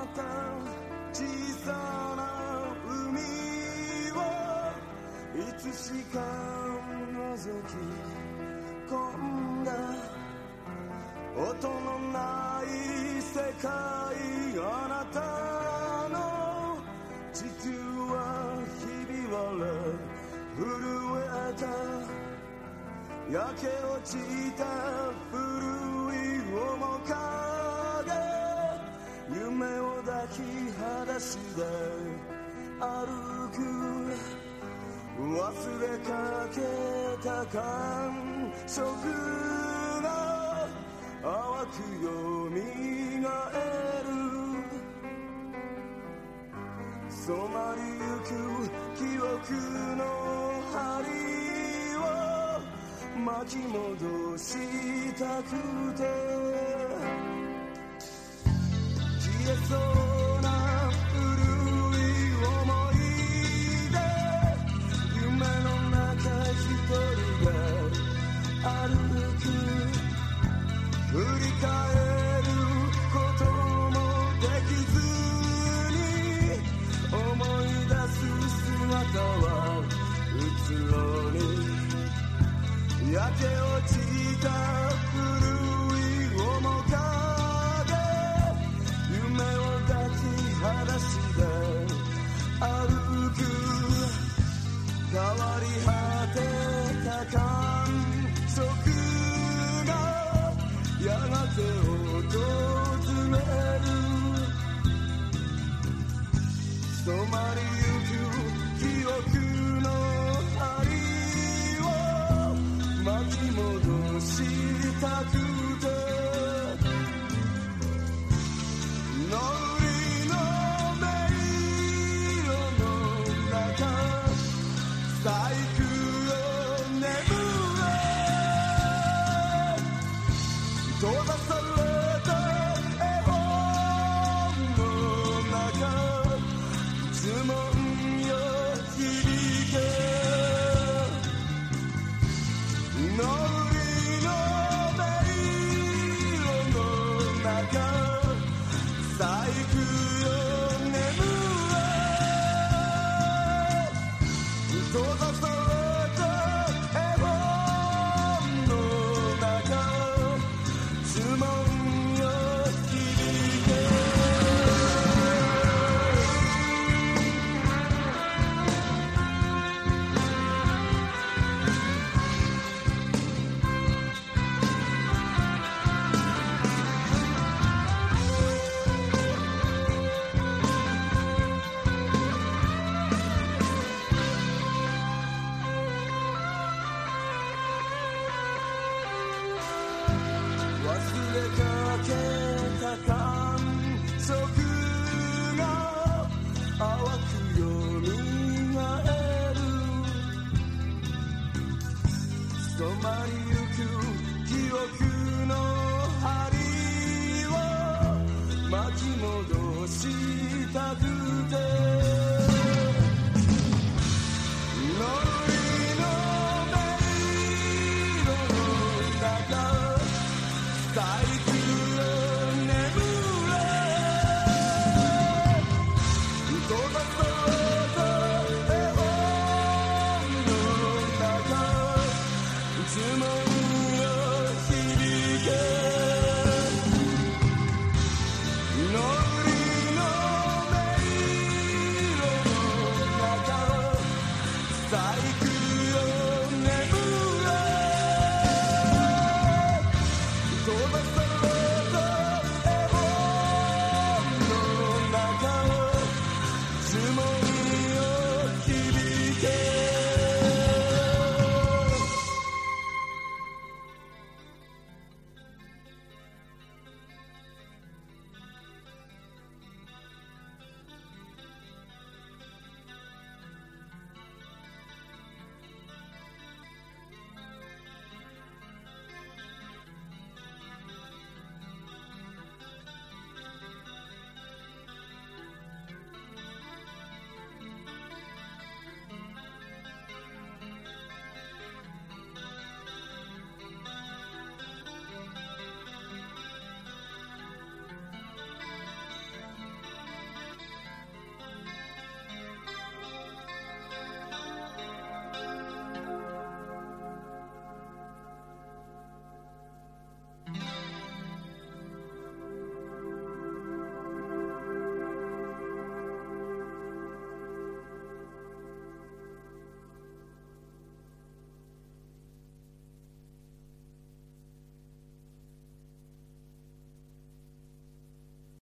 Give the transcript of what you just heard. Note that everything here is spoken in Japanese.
また小さな海をいつしか覗き込んだ音のない世界あなたの地球はひび割れ震えた。焼け落ちた足で歩く忘れかけた感触が淡くよみがえる。染まりゆく記憶の針を巻き戻したくて。消えそうはうつろに焼け落ちた古い面影夢を抱き裸足で歩く変わり果てた感触がやがて訪れる。染まりたくの巻き戻したく